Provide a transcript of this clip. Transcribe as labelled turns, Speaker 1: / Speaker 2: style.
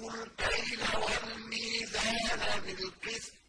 Speaker 1: وَأَوْفُوا الْكَيْلَ وَالْمِيزَانَ بِالْقِسْطِ.